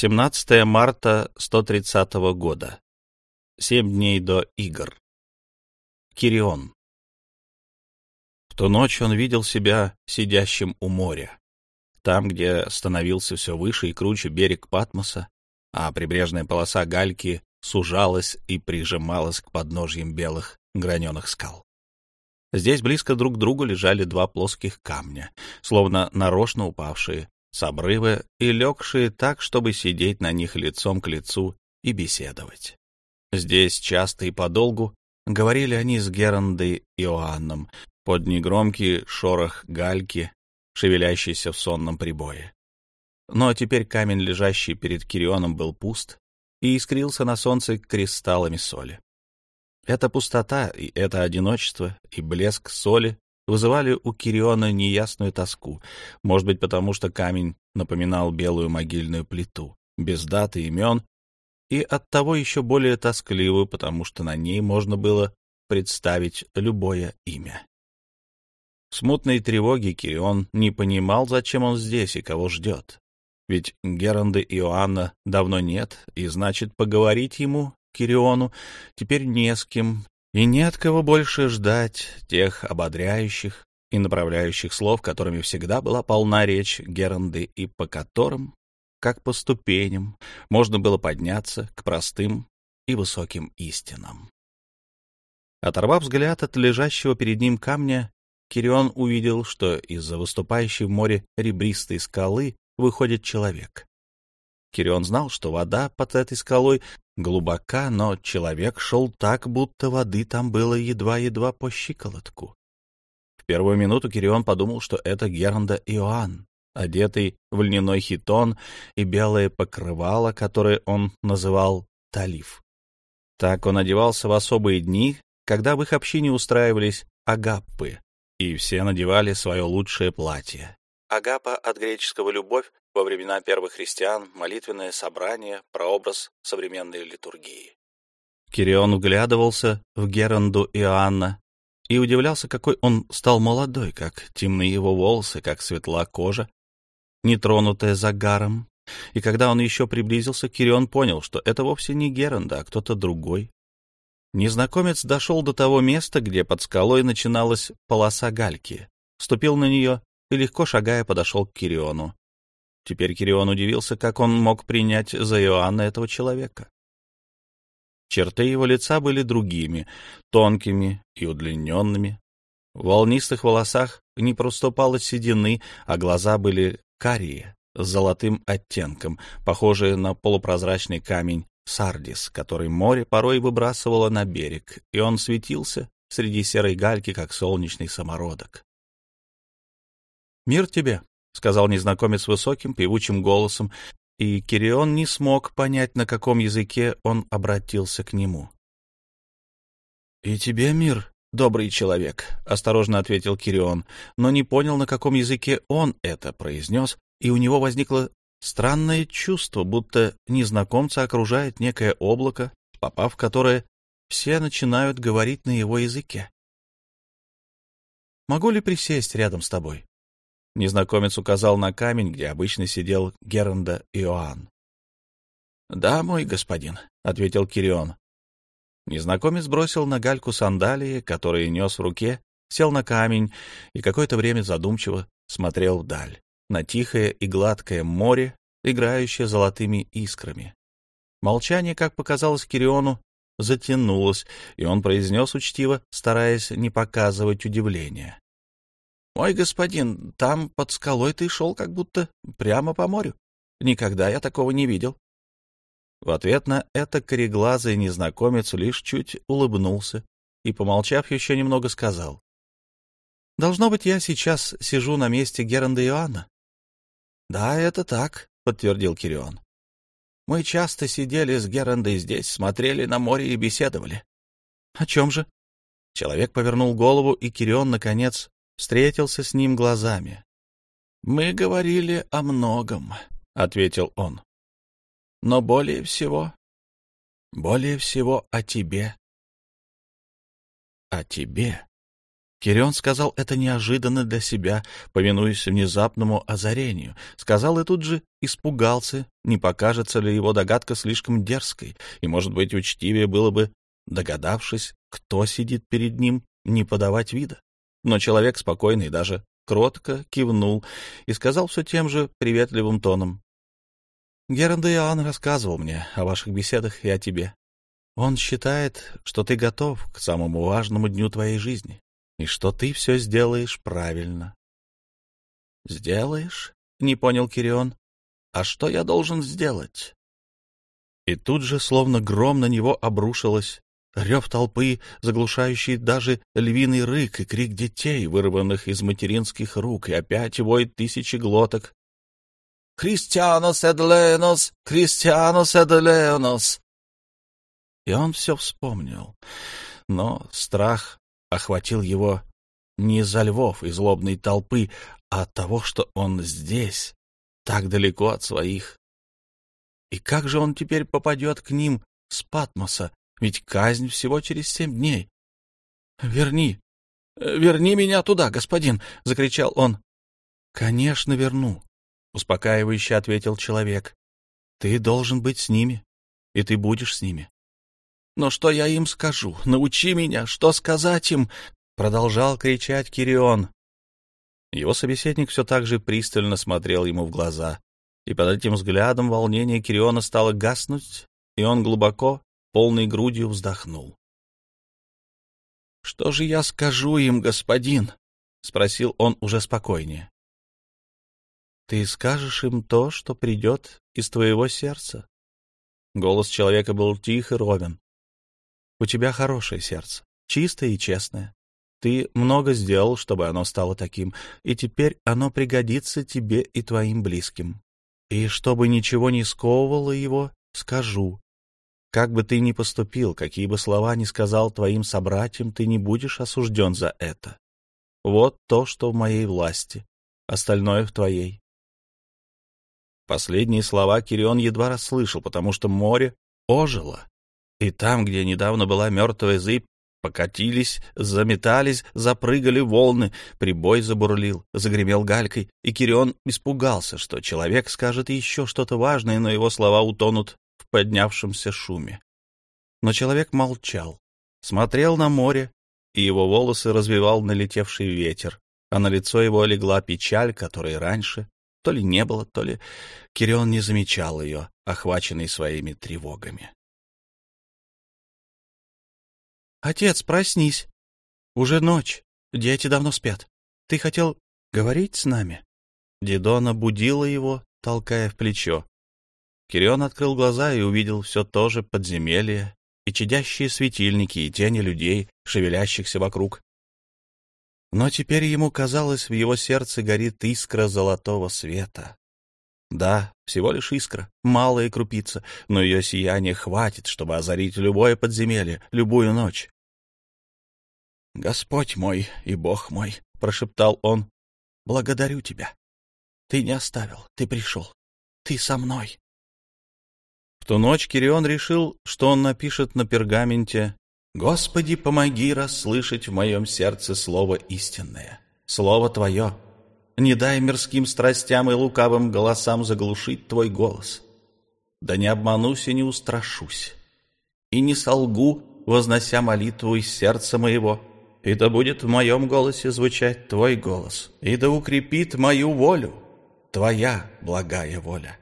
17 марта 130 года. Семь дней до игр. Кирион. В ту ночь он видел себя сидящим у моря, там, где становился все выше и круче берег Патмоса, а прибрежная полоса гальки сужалась и прижималась к подножьям белых граненых скал. Здесь близко друг к другу лежали два плоских камня, словно нарочно упавшие с обрыва и легшие так, чтобы сидеть на них лицом к лицу и беседовать. Здесь часто и подолгу говорили они с Герандой Иоанном под негромкий шорох гальки, шевелящийся в сонном прибое. Но теперь камень, лежащий перед Кирионом, был пуст и искрился на солнце кристаллами соли. Эта пустота и это одиночество и блеск соли вызывали у Кириона неясную тоску, может быть, потому что камень напоминал белую могильную плиту, без даты имен, и оттого еще более тоскливую, потому что на ней можно было представить любое имя. В смутной тревоге Кирион не понимал, зачем он здесь и кого ждет. Ведь Геранды Иоанна давно нет, и значит, поговорить ему, Кириону, теперь не с кем, и нет кого больше ждать тех ободряющих и направляющих слов, которыми всегда была полна речь Геранды и по которым, как по ступеням, можно было подняться к простым и высоким истинам. Оторвав взгляд от лежащего перед ним камня, Кирион увидел, что из-за выступающей в море ребристой скалы выходит человек. Кирион знал, что вода под этой скалой глубока, но человек шел так, будто воды там было едва-едва по щиколотку. В первую минуту Кирион подумал, что это Геранда Иоанн, одетый в льняной хитон и белое покрывало, которое он называл талиф. Так он одевался в особые дни, когда в их общине устраивались агаппы, и все надевали свое лучшее платье. Агапа от греческого «любовь» во времена первых христиан, молитвенное собрание, прообраз современной литургии. Кирион углядывался в Геранду Иоанна и удивлялся, какой он стал молодой, как темные его волосы, как светла кожа, нетронутая загаром. И когда он еще приблизился, Кирион понял, что это вовсе не Геранда, а кто-то другой. Незнакомец дошел до того места, где под скалой начиналась полоса гальки, ступил на нее и, легко шагая, подошел к Кириону. Теперь Кирион удивился, как он мог принять за Иоанна этого человека. Черты его лица были другими, тонкими и удлиненными. В волнистых волосах не проступало седины, а глаза были карие, с золотым оттенком, похожие на полупрозрачный камень сардис, который море порой выбрасывало на берег, и он светился среди серой гальки, как солнечный самородок. «Мир тебе», — сказал незнакомец высоким, певучим голосом, и Кирион не смог понять, на каком языке он обратился к нему. «И тебе мир, добрый человек», — осторожно ответил Кирион, но не понял, на каком языке он это произнес, и у него возникло странное чувство, будто незнакомца окружает некое облако, попав в которое все начинают говорить на его языке. «Могу ли присесть рядом с тобой?» Незнакомец указал на камень, где обычно сидел Геранда Иоанн. — Да, мой господин, — ответил Кирион. Незнакомец бросил на гальку сандалии, которые нес в руке, сел на камень и какое-то время задумчиво смотрел вдаль, на тихое и гладкое море, играющее золотыми искрами. Молчание, как показалось Кириону, затянулось, и он произнес учтиво, стараясь не показывать удивления. «Мой господин, там под скалой ты шел как будто прямо по морю. Никогда я такого не видел». В ответ на это кореглазый незнакомец лишь чуть улыбнулся и, помолчав еще немного, сказал. «Должно быть, я сейчас сижу на месте Геранда Иоанна». «Да, это так», — подтвердил Кирион. «Мы часто сидели с Герандой здесь, смотрели на море и беседовали». «О чем же?» Человек повернул голову, и Кирион, наконец, встретился с ним глазами. «Мы говорили о многом», — ответил он. «Но более всего, более всего о тебе». «О тебе?» Кирион сказал это неожиданно для себя, повинуясь внезапному озарению. Сказал и тут же испугался, не покажется ли его догадка слишком дерзкой, и, может быть, учтивее было бы, догадавшись, кто сидит перед ним, не подавать вида. Но человек спокойный даже кротко кивнул и сказал все тем же приветливым тоном. «Геранд Иоанн рассказывал мне о ваших беседах и о тебе. Он считает, что ты готов к самому важному дню твоей жизни и что ты все сделаешь правильно. «Сделаешь?» — не понял Кирион. «А что я должен сделать?» И тут же, словно гром, на него обрушилось рев толпы, заглушающий даже львиный рык и крик детей, вырванных из материнских рук, и опять вой тысячи глоток. «Христианос эдленос! Христианос эдленос!» И он все вспомнил. Но страх охватил его не из-за львов и злобной толпы, а от того, что он здесь, так далеко от своих. И как же он теперь попадет к ним с Патмоса, ведь казнь всего через семь дней? — Верни, верни меня туда, господин! — закричал он. — Конечно, верну, — успокаивающе ответил человек. — Ты должен быть с ними, и ты будешь с ними. Но что я им скажу? Научи меня, что сказать им? Продолжал кричать Кирион. Его собеседник все так же пристально смотрел ему в глаза, и под этим взглядом волнение Кириона стало гаснуть, и он глубоко, полной грудью вздохнул. — Что же я скажу им, господин? — спросил он уже спокойнее. — Ты скажешь им то, что придет из твоего сердца. Голос человека был тих и ровен. У тебя хорошее сердце, чистое и честное. Ты много сделал, чтобы оно стало таким, и теперь оно пригодится тебе и твоим близким. И чтобы ничего не сковывало его, скажу. Как бы ты ни поступил, какие бы слова ни сказал твоим собратьям, ты не будешь осужден за это. Вот то, что в моей власти, остальное в твоей. Последние слова Кирион едва расслышал, потому что море ожило и там, где недавно была мертвая зыбь, покатились, заметались, запрыгали волны, прибой забурлил, загремел галькой, и Кирион испугался, что человек скажет еще что-то важное, но его слова утонут поднявшемся шуме. Но человек молчал, смотрел на море, и его волосы развивал налетевший ветер, а на лицо его легла печаль, которой раньше то ли не было, то ли Кирион не замечал ее, охваченный своими тревогами. «Отец, проснись! Уже ночь, дети давно спят. Ты хотел говорить с нами?» Дидона будила его, толкая в плечо. Кирион открыл глаза и увидел все то же подземелье и чадящие светильники, и тени людей, шевелящихся вокруг. Но теперь ему казалось, в его сердце горит искра золотого света. Да, всего лишь искра, малая крупица, но ее сияние хватит, чтобы озарить любое подземелье, любую ночь. «Господь мой и Бог мой», — прошептал он, — «благодарю тебя. Ты не оставил, ты пришел, ты со мной». Ту ночь Кирион решил, что он напишет на пергаменте «Господи, помоги расслышать в моем сердце слово истинное, слово Твое, не дай мирским страстям и лукавым голосам заглушить твой голос. Да не обманусь и не устрашусь, и не солгу, вознося молитву из сердца моего, и да будет в моем голосе звучать твой голос, и да укрепит мою волю, твоя благая воля.